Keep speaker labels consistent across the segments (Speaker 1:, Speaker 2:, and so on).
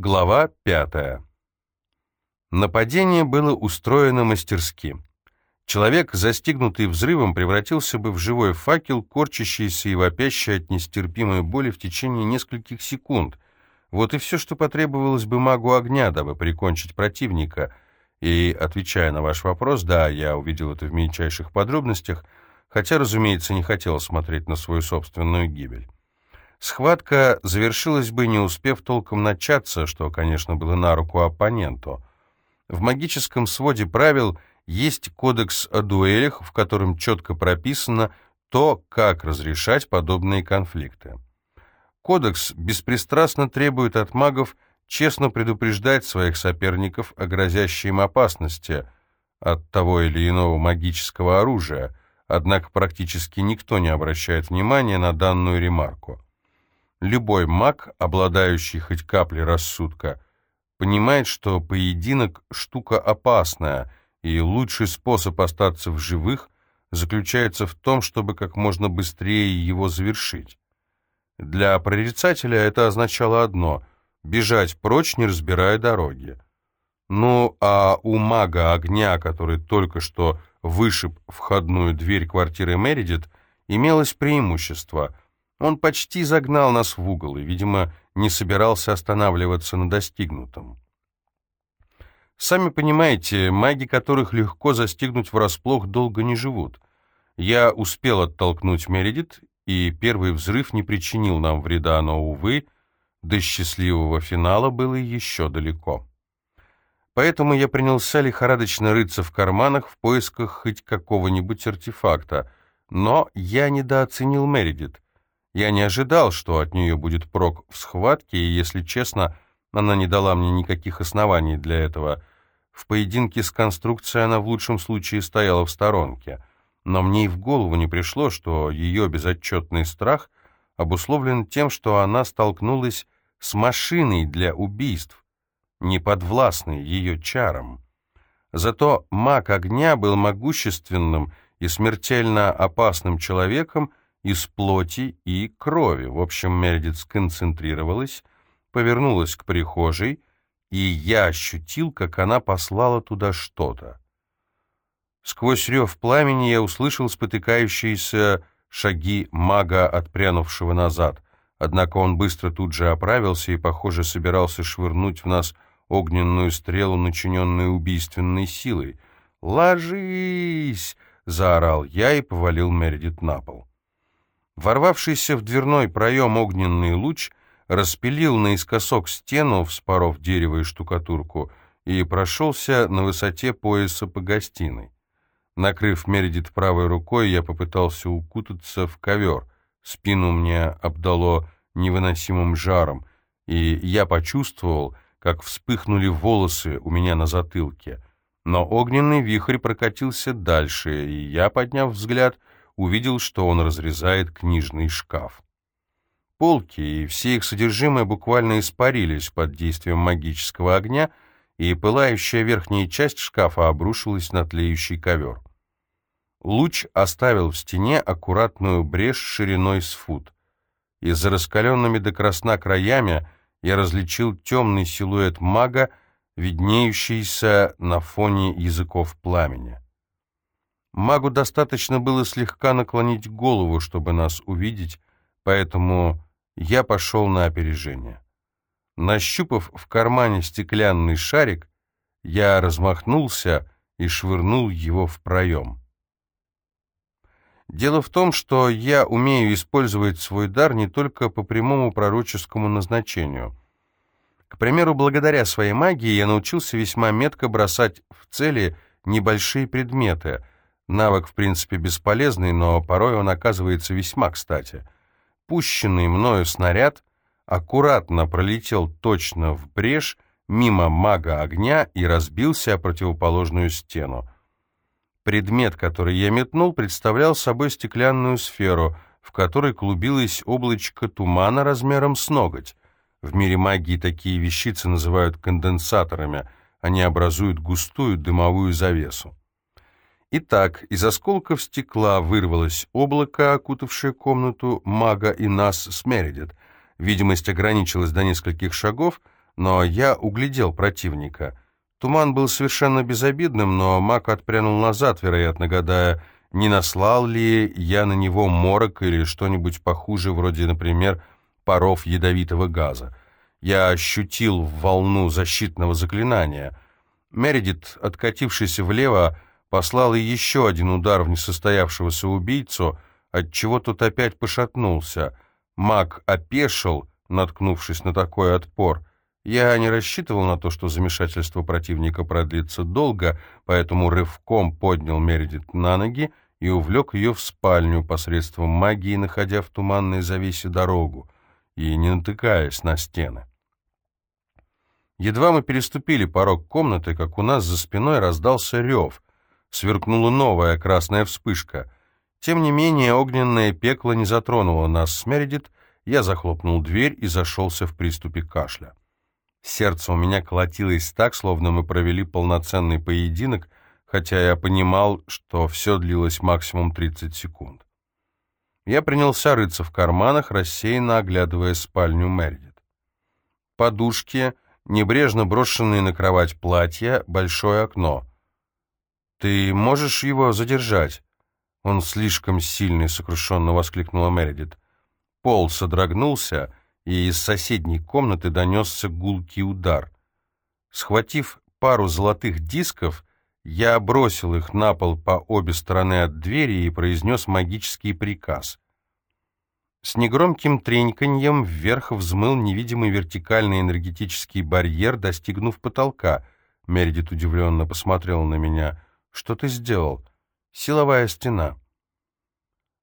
Speaker 1: Глава пятая. Нападение было устроено мастерски. Человек, застигнутый взрывом, превратился бы в живой факел, корчащийся и вопящий от нестерпимой боли в течение нескольких секунд. Вот и все, что потребовалось бы магу огня, дабы прикончить противника. И, отвечая на ваш вопрос, да, я увидел это в мельчайших подробностях, хотя, разумеется, не хотел смотреть на свою собственную гибель. Схватка завершилась бы, не успев толком начаться, что, конечно, было на руку оппоненту. В магическом своде правил есть кодекс о дуэлях, в котором четко прописано то, как разрешать подобные конфликты. Кодекс беспристрастно требует от магов честно предупреждать своих соперников о грозящей им опасности от того или иного магического оружия, однако практически никто не обращает внимания на данную ремарку. Любой маг, обладающий хоть каплей рассудка, понимает, что поединок — штука опасная, и лучший способ остаться в живых заключается в том, чтобы как можно быстрее его завершить. Для прорицателя это означало одно — бежать прочь, не разбирая дороги. Ну, а у мага огня, который только что вышиб входную дверь квартиры Мередит, имелось преимущество — он почти загнал нас в угол и, видимо, не собирался останавливаться на достигнутом. Сами понимаете, маги, которых легко застигнуть врасплох, долго не живут. Я успел оттолкнуть Мередит, и первый взрыв не причинил нам вреда, но, увы, до счастливого финала было еще далеко. Поэтому я принялся лихорадочно рыться в карманах в поисках хоть какого-нибудь артефакта, но я недооценил Мередит — я не ожидал, что от нее будет прок в схватке, и, если честно, она не дала мне никаких оснований для этого. В поединке с конструкцией она в лучшем случае стояла в сторонке. Но мне и в голову не пришло, что ее безотчетный страх обусловлен тем, что она столкнулась с машиной для убийств, не подвластной ее чарам. Зато маг огня был могущественным и смертельно опасным человеком, из плоти и крови. В общем, Мередит сконцентрировалась, повернулась к прихожей, и я ощутил, как она послала туда что-то. Сквозь рев пламени я услышал спотыкающиеся шаги мага, отпрянувшего назад. Однако он быстро тут же оправился и, похоже, собирался швырнуть в нас огненную стрелу, начиненную убийственной силой. «Ложись!» — заорал я и повалил Мередит на пол. Ворвавшийся в дверной проем огненный луч распилил наискосок стену, вспоров дерево и штукатурку, и прошелся на высоте пояса по гостиной. Накрыв Мередит правой рукой, я попытался укутаться в ковер. Спину мне обдало невыносимым жаром, и я почувствовал, как вспыхнули волосы у меня на затылке. Но огненный вихрь прокатился дальше, и я, подняв взгляд, увидел, что он разрезает книжный шкаф. Полки и все их содержимое буквально испарились под действием магического огня, и пылающая верхняя часть шкафа обрушилась на тлеющий ковер. Луч оставил в стене аккуратную брешь шириной с фут. И за раскаленными до красна краями я различил темный силуэт мага, виднеющийся на фоне языков пламени. Магу достаточно было слегка наклонить голову, чтобы нас увидеть, поэтому я пошел на опережение. Нащупав в кармане стеклянный шарик, я размахнулся и швырнул его в проем. Дело в том, что я умею использовать свой дар не только по прямому пророческому назначению. К примеру, благодаря своей магии я научился весьма метко бросать в цели небольшие предметы — Навык, в принципе, бесполезный, но порой он оказывается весьма кстати. Пущенный мною снаряд аккуратно пролетел точно в брешь мимо мага огня и разбился о противоположную стену. Предмет, который я метнул, представлял собой стеклянную сферу, в которой клубилось облачко тумана размером с ноготь. В мире магии такие вещицы называют конденсаторами, они образуют густую дымовую завесу. Итак, из осколков стекла вырвалось облако, окутавшее комнату мага и нас с Мередит. Видимость ограничилась до нескольких шагов, но я углядел противника. Туман был совершенно безобидным, но маг отпрянул назад, вероятно, гадая, не наслал ли я на него морок или что-нибудь похуже, вроде, например, паров ядовитого газа. Я ощутил волну защитного заклинания. Мередит, откатившийся влево, послал и еще один удар в несостоявшегося убийцу, отчего тот опять пошатнулся. Маг опешил, наткнувшись на такой отпор. Я не рассчитывал на то, что замешательство противника продлится долго, поэтому рывком поднял Мередит на ноги и увлек ее в спальню посредством магии, находя в туманной завесе дорогу и не натыкаясь на стены. Едва мы переступили порог комнаты, как у нас за спиной раздался рев. Сверкнула новая красная вспышка. Тем не менее, огненное пекло не затронуло нас с Мередит, я захлопнул дверь и зашелся в приступе кашля. Сердце у меня колотилось так, словно мы провели полноценный поединок, хотя я понимал, что все длилось максимум 30 секунд. Я принялся рыться в карманах, рассеянно оглядывая спальню Мередит. Подушки, небрежно брошенные на кровать платья, большое окно. «Ты можешь его задержать?» «Он слишком сильный», — сокрушенно воскликнула Мередит. Пол содрогнулся, и из соседней комнаты донесся гулкий удар. Схватив пару золотых дисков, я бросил их на пол по обе стороны от двери и произнес магический приказ. С негромким треньканьем вверх взмыл невидимый вертикальный энергетический барьер, достигнув потолка. Мередит удивленно посмотрел на меня. «Что ты сделал?» «Силовая стена».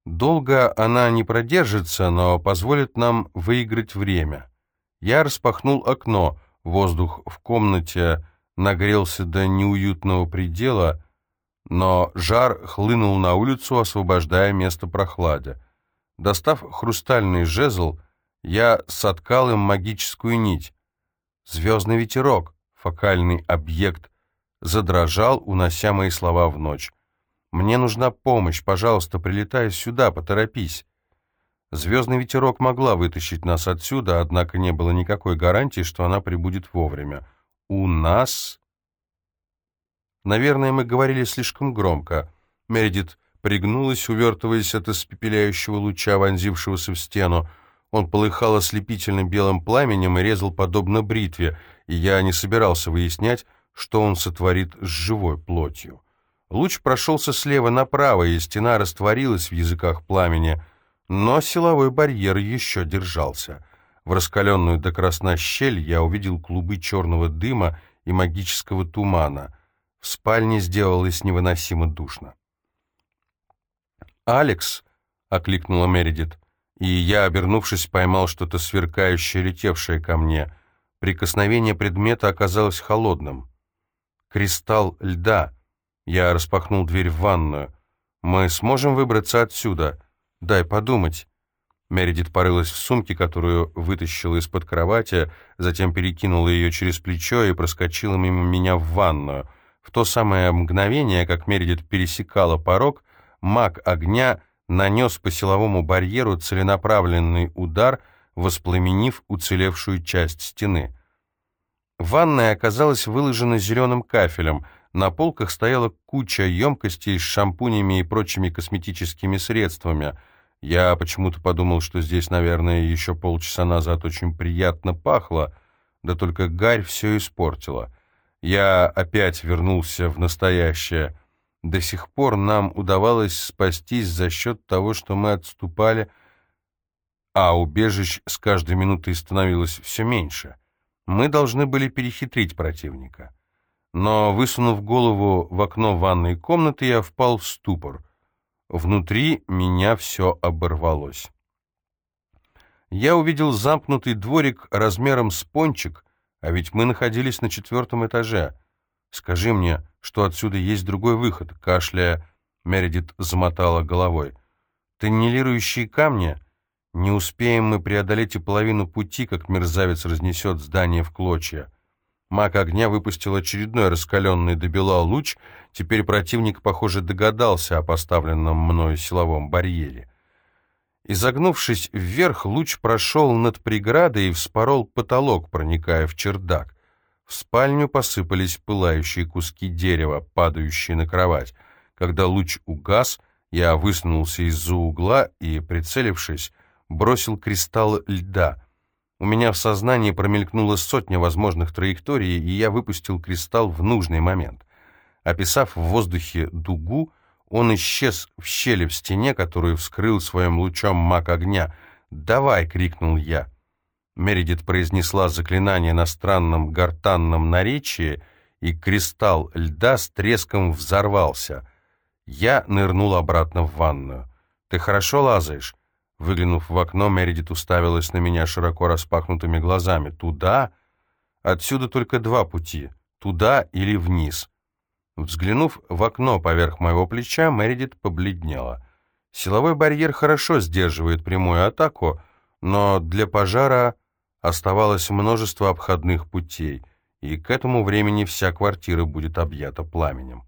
Speaker 1: Долго она не продержится, но позволит нам выиграть время. Я распахнул окно, воздух в комнате нагрелся до неуютного предела, но жар хлынул на улицу, освобождая место прохладе. Достав хрустальный жезл, я соткал им магическую нить. Звездный ветерок, фокальный объект, задрожал, унося мои слова в ночь. Мне нужна помощь, пожалуйста, прилетай сюда, поторопись. Звездный ветерок могла вытащить нас отсюда, однако не было никакой гарантии, что она прибудет вовремя. У нас... Наверное, мы говорили слишком громко. Мередит пригнулась, увертываясь от испепеляющего луча, вонзившегося в стену. Он полыхал ослепительно белым пламенем и резал подобно бритве, и я не собирался выяснять, что он сотворит с живой плотью. Луч прошелся слева направо, и стена растворилась в языках пламени, но силовой барьер еще держался. В раскаленную до красна щель я увидел клубы черного дыма и магического тумана. В спальне сделалось невыносимо душно. «Алекс!» — окликнула Мередит, и я, обернувшись, поймал что-то сверкающее, летевшее ко мне. Прикосновение предмета оказалось холодным. «Кристалл льда!» Я распахнул дверь в ванную. «Мы сможем выбраться отсюда? Дай подумать». Мередит порылась в сумке, которую вытащила из-под кровати, затем перекинула ее через плечо и проскочила мимо меня в ванную. В то самое мгновение, как Мередит пересекала порог, маг огня нанес по силовому барьеру целенаправленный удар, воспламенив уцелевшую часть стены. Ванная оказалась выложена зеленым кафелем — на полках стояла куча емкостей с шампунями и прочими косметическими средствами. Я почему-то подумал, что здесь, наверное, еще полчаса назад очень приятно пахло, да только гарь все испортила. Я опять вернулся в настоящее. До сих пор нам удавалось спастись за счет того, что мы отступали, а убежищ с каждой минутой становилось все меньше. Мы должны были перехитрить противника но, высунув голову в окно ванной комнаты, я впал в ступор. Внутри меня все оборвалось. Я увидел замкнутый дворик размером с пончик, а ведь мы находились на четвертом этаже. Скажи мне, что отсюда есть другой выход, кашляя, Мередит замотала головой. Тоннелирующие камни? Не успеем мы преодолеть и половину пути, как мерзавец разнесет здание в клочья. Маг огня выпустил очередной раскаленный до бела луч, теперь противник, похоже, догадался о поставленном мною силовом барьере. Изогнувшись вверх, луч прошел над преградой и вспорол потолок, проникая в чердак. В спальню посыпались пылающие куски дерева, падающие на кровать. Когда луч угас, я высунулся из-за угла и, прицелившись, бросил кристалл льда. У меня в сознании промелькнула сотня возможных траекторий, и я выпустил кристалл в нужный момент. Описав в воздухе дугу, он исчез в щели в стене, которую вскрыл своим лучом маг огня. «Давай!» — крикнул я. Мередит произнесла заклинание на странном гортанном наречии, и кристалл льда с треском взорвался. Я нырнул обратно в ванную. «Ты хорошо лазаешь?» Выглянув в окно, Мередит уставилась на меня широко распахнутыми глазами. «Туда?» «Отсюда только два пути. Туда или вниз». Взглянув в окно поверх моего плеча, Мередит побледнела. Силовой барьер хорошо сдерживает прямую атаку, но для пожара оставалось множество обходных путей, и к этому времени вся квартира будет объята пламенем.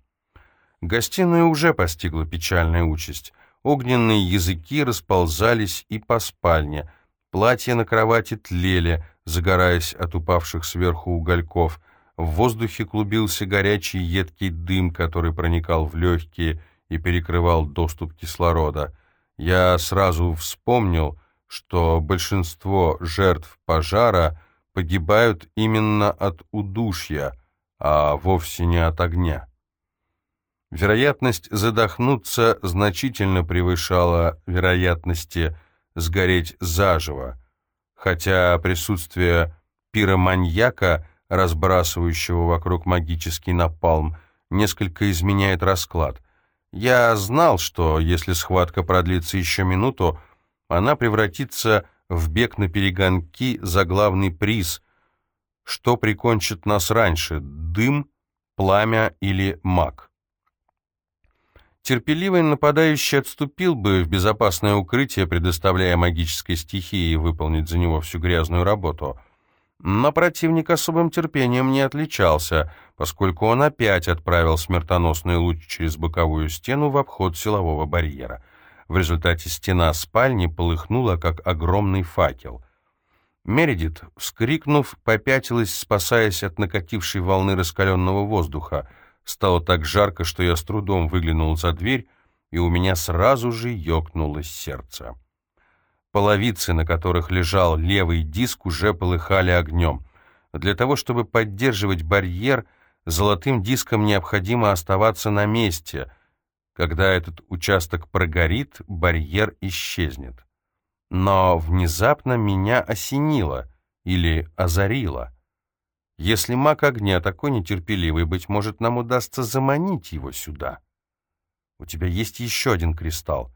Speaker 1: Гостиную уже постигла печальная участь. Огненные языки расползались и по спальне, платья на кровати тлели, загораясь от упавших сверху угольков, в воздухе клубился горячий едкий дым, который проникал в легкие и перекрывал доступ кислорода. Я сразу вспомнил, что большинство жертв пожара погибают именно от удушья, а вовсе не от огня. Вероятность задохнуться значительно превышала вероятности сгореть заживо, хотя присутствие пироманьяка – разбрасывающего вокруг магический напалм, несколько изменяет расклад. Я знал, что если схватка продлится еще минуту, она превратится в бег на перегонки за главный приз. Что прикончит нас раньше, дым, пламя или маг? Терпеливый нападающий отступил бы в безопасное укрытие, предоставляя магической стихии выполнить за него всю грязную работу — но противник особым терпением не отличался, поскольку он опять отправил смертоносный луч через боковую стену в обход силового барьера. В результате стена спальни полыхнула, как огромный факел. Мередит, вскрикнув, попятилась, спасаясь от накатившей волны раскаленного воздуха. Стало так жарко, что я с трудом выглянул за дверь, и у меня сразу же ёкнулось сердце. Половицы, на которых лежал левый диск, уже полыхали огнем. Для того, чтобы поддерживать барьер, золотым диском необходимо оставаться на месте. Когда этот участок прогорит, барьер исчезнет. Но внезапно меня осенило или озарило. Если маг огня такой нетерпеливый, быть может, нам удастся заманить его сюда. У тебя есть еще один кристалл.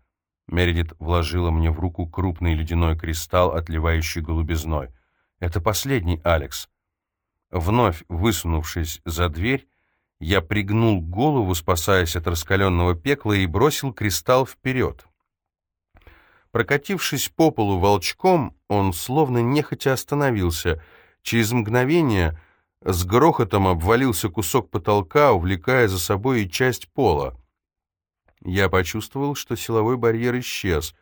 Speaker 1: Мередит вложила мне в руку крупный ледяной кристалл, отливающий голубизной. «Это последний, Алекс». Вновь высунувшись за дверь, я пригнул голову, спасаясь от раскаленного пекла, и бросил кристалл вперед. Прокатившись по полу волчком, он словно нехотя остановился. Через мгновение с грохотом обвалился кусок потолка, увлекая за собой и часть пола. Я почувствовал, что силовой барьер исчез.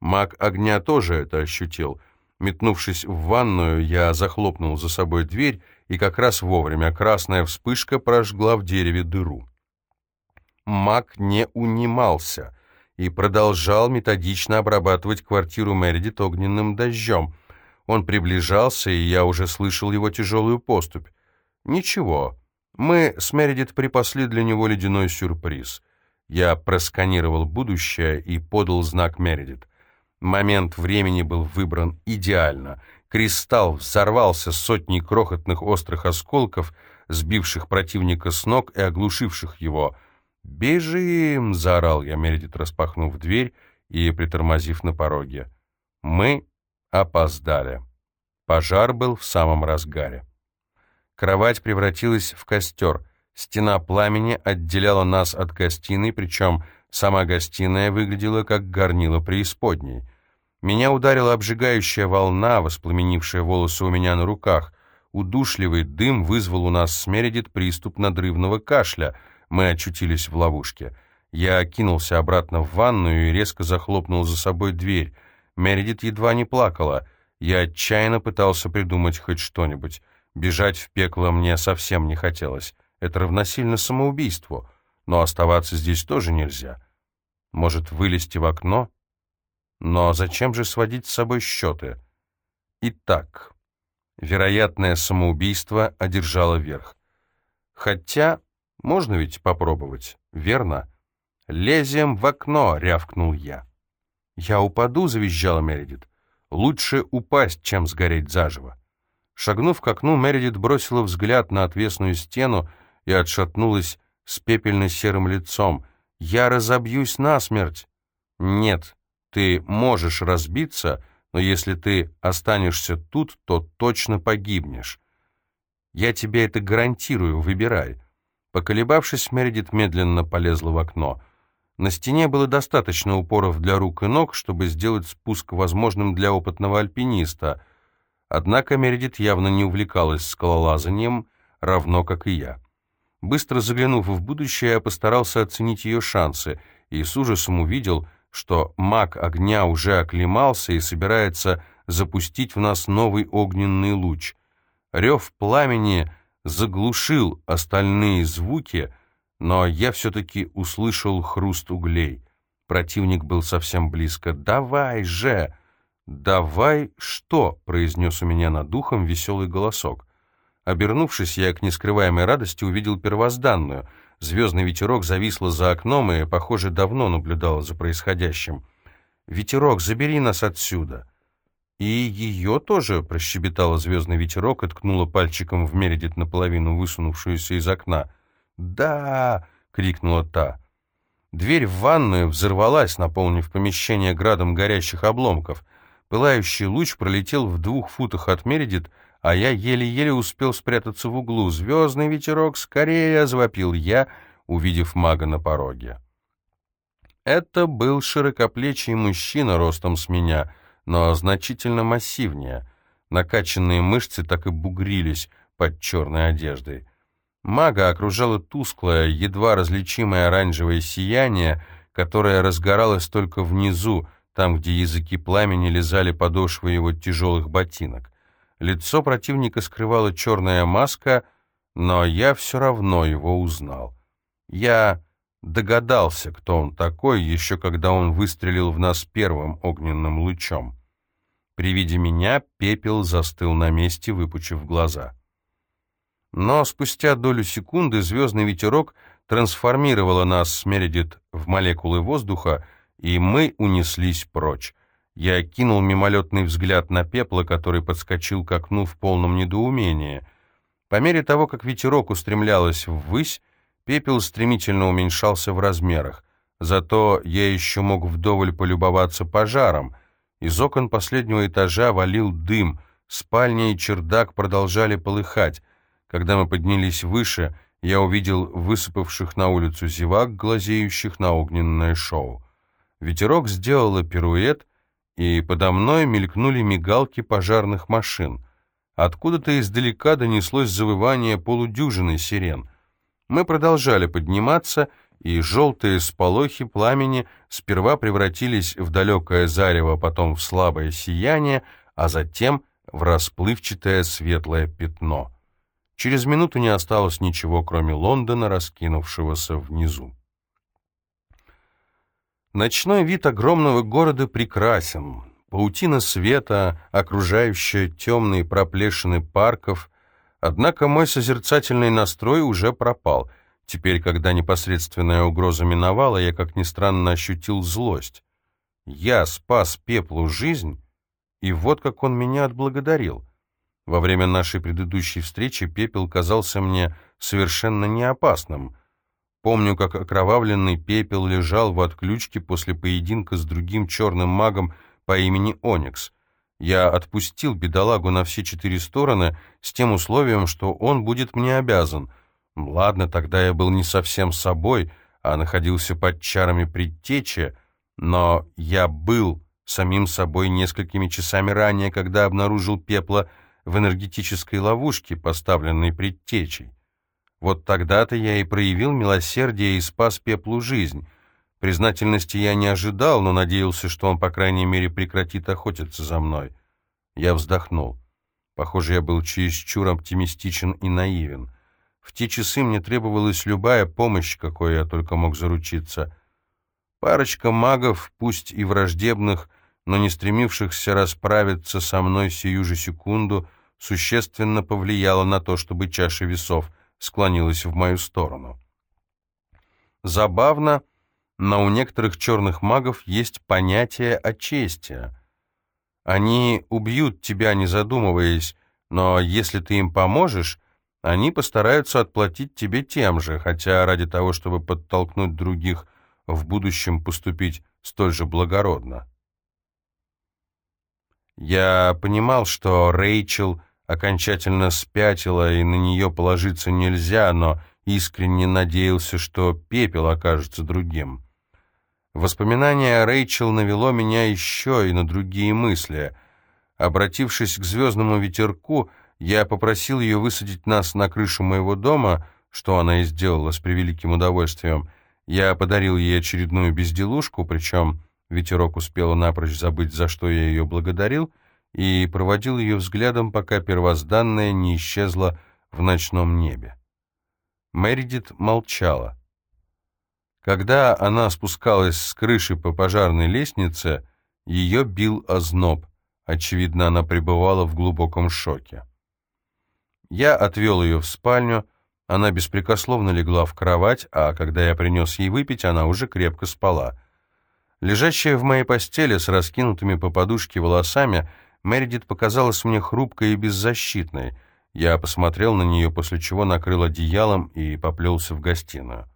Speaker 1: Маг огня тоже это ощутил. Метнувшись в ванную, я захлопнул за собой дверь, и как раз вовремя красная вспышка прожгла в дереве дыру. Маг не унимался и продолжал методично обрабатывать квартиру Мередит огненным дождем. Он приближался, и я уже слышал его тяжелую поступь. Ничего, мы с Мередит припасли для него ледяной сюрприз — я просканировал будущее и подал знак Мередит. Момент времени был выбран идеально. Кристалл взорвался сотней крохотных острых осколков, сбивших противника с ног и оглушивших его. «Бежим!» — заорал я, Мередит, распахнув дверь и притормозив на пороге. Мы опоздали. Пожар был в самом разгаре. Кровать превратилась в костер. Стена пламени отделяла нас от гостиной, причем сама гостиная выглядела как горнило преисподней. Меня ударила обжигающая волна, воспламенившая волосы у меня на руках. Удушливый дым вызвал у нас с Мередит приступ надрывного кашля. Мы очутились в ловушке. Я кинулся обратно в ванную и резко захлопнул за собой дверь. Мередит едва не плакала. Я отчаянно пытался придумать хоть что-нибудь. Бежать в пекло мне совсем не хотелось. Это равносильно самоубийству. Но оставаться здесь тоже нельзя. Может, вылезти в окно? Но зачем же сводить с собой счеты? Итак, вероятное самоубийство одержало верх. Хотя, можно ведь попробовать, верно? «Лезем в окно!» — рявкнул я. «Я упаду!» — завизжала Мередит. «Лучше упасть, чем сгореть заживо». Шагнув к окну, Мередит бросила взгляд на отвесную стену и отшатнулась с пепельно-серым лицом. «Я разобьюсь насмерть!» «Нет, ты можешь разбиться, но если ты останешься тут, то точно погибнешь. Я тебе это гарантирую, выбирай». Поколебавшись, Мередит медленно полезла в окно. На стене было достаточно упоров для рук и ног, чтобы сделать спуск возможным для опытного альпиниста. Однако Мередит явно не увлекалась скалолазанием, равно как и я. Быстро заглянув в будущее, я постарался оценить ее шансы, и с ужасом увидел, что маг огня уже оклемался и собирается запустить в нас новый огненный луч. Рев пламени заглушил остальные звуки, но я все-таки услышал хруст углей. Противник был совсем близко. «Давай же!» «Давай что?» — произнес у меня над духом веселый голосок. Обернувшись, я к нескрываемой радости увидел первозданную. Звездный ветерок зависла за окном и, похоже, давно наблюдала за происходящим. «Ветерок, забери нас отсюда!» «И ее тоже?» — прощебетала звездный ветерок и ткнула пальчиком в Мередит наполовину высунувшуюся из окна. «Да!» — крикнула та. Дверь в ванную взорвалась, наполнив помещение градом горящих обломков. Пылающий луч пролетел в двух футах от Мередит, а я еле-еле успел спрятаться в углу. «Звездный ветерок, скорее!» — завопил я, увидев мага на пороге. Это был широкоплечий мужчина ростом с меня, но значительно массивнее. Накачанные мышцы так и бугрились под черной одеждой. Мага окружало тусклое, едва различимое оранжевое сияние, которое разгоралось только внизу, там, где языки пламени лизали подошвы его тяжелых ботинок. Лицо противника скрывала черная маска, но я все равно его узнал. Я догадался, кто он такой, еще когда он выстрелил в нас первым огненным лучом. При виде меня пепел застыл на месте, выпучив глаза. Но спустя долю секунды звездный ветерок трансформировала нас с Мередит в молекулы воздуха, и мы унеслись прочь. Я кинул мимолетный взгляд на пепла, который подскочил к окну в полном недоумении. По мере того, как ветерок устремлялась ввысь, пепел стремительно уменьшался в размерах. Зато я еще мог вдоволь полюбоваться пожаром. Из окон последнего этажа валил дым, спальня и чердак продолжали полыхать. Когда мы поднялись выше, я увидел высыпавших на улицу зевак, глазеющих на огненное шоу. Ветерок сделала пируэт, и подо мной мелькнули мигалки пожарных машин. Откуда-то издалека донеслось завывание полудюжины сирен. Мы продолжали подниматься, и желтые сполохи пламени сперва превратились в далекое зарево, потом в слабое сияние, а затем в расплывчатое светлое пятно — Через минуту не осталось ничего, кроме Лондона, раскинувшегося внизу. Ночной вид огромного города прекрасен. Паутина света, окружающая темные проплешины парков. Однако мой созерцательный настрой уже пропал. Теперь, когда непосредственная угроза миновала, я, как ни странно, ощутил злость. Я спас пеплу жизнь, и вот как он меня отблагодарил. Во время нашей предыдущей встречи пепел казался мне совершенно неопасным. Помню, как окровавленный пепел лежал в отключке после поединка с другим черным магом по имени Оникс. Я отпустил бедолагу на все четыре стороны с тем условием, что он будет мне обязан. Ладно, тогда я был не совсем собой, а находился под чарами предтечи, но я был самим собой несколькими часами ранее, когда обнаружил пепла в энергетической ловушке, поставленной предтечей. Вот тогда-то я и проявил милосердие и спас пеплу жизнь. Признательности я не ожидал, но надеялся, что он, по крайней мере, прекратит охотиться за мной. Я вздохнул. Похоже, я был чересчур оптимистичен и наивен. В те часы мне требовалась любая помощь, какой я только мог заручиться. Парочка магов, пусть и враждебных, но не стремившихся расправиться со мной сию же секунду, существенно повлияла на то, чтобы чаша весов склонилась в мою сторону. Забавно, но у некоторых черных магов есть понятие о чести. Они убьют тебя, не задумываясь, но если ты им поможешь, они постараются отплатить тебе тем же, хотя ради того, чтобы подтолкнуть других в будущем поступить столь же благородно. Я понимал, что Рэйчел окончательно спятила, и на нее положиться нельзя, но искренне надеялся, что пепел окажется другим. Воспоминание о Рэйчел навело меня еще и на другие мысли. Обратившись к звездному ветерку, я попросил ее высадить нас на крышу моего дома, что она и сделала с превеликим удовольствием. Я подарил ей очередную безделушку, причем ветерок успела напрочь забыть, за что я ее благодарил, и проводил ее взглядом, пока первозданная не исчезла в ночном небе. Мэридит молчала. Когда она спускалась с крыши по пожарной лестнице, ее бил озноб. Очевидно, она пребывала в глубоком шоке. Я отвел ее в спальню, она беспрекословно легла в кровать, а когда я принес ей выпить, она уже крепко спала. Лежащая в моей постели с раскинутыми по подушке волосами, Мередит показалась мне хрупкой и беззащитной. Я посмотрел на нее, после чего накрыл одеялом и поплелся в гостиную.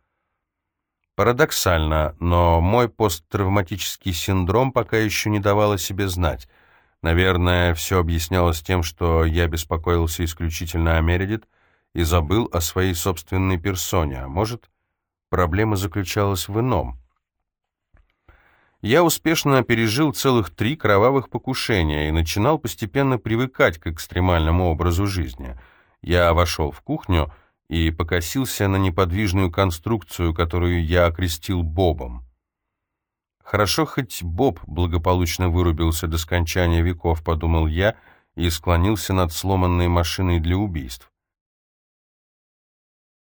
Speaker 1: Парадоксально, но мой посттравматический синдром пока еще не давал о себе знать. Наверное, все объяснялось тем, что я беспокоился исключительно о Мередит и забыл о своей собственной персоне, а может, проблема заключалась в ином. Я успешно пережил целых три кровавых покушения и начинал постепенно привыкать к экстремальному образу жизни. Я вошел в кухню и покосился на неподвижную конструкцию, которую я окрестил Бобом. Хорошо, хоть Боб благополучно вырубился до скончания веков, подумал я, и склонился над сломанной машиной для убийств.